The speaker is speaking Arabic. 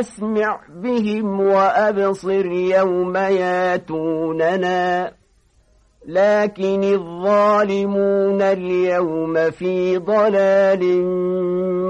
أسمع بهم وأبصر يوم ياتوننا. لكن الظالمون اليوم في ضلال مبين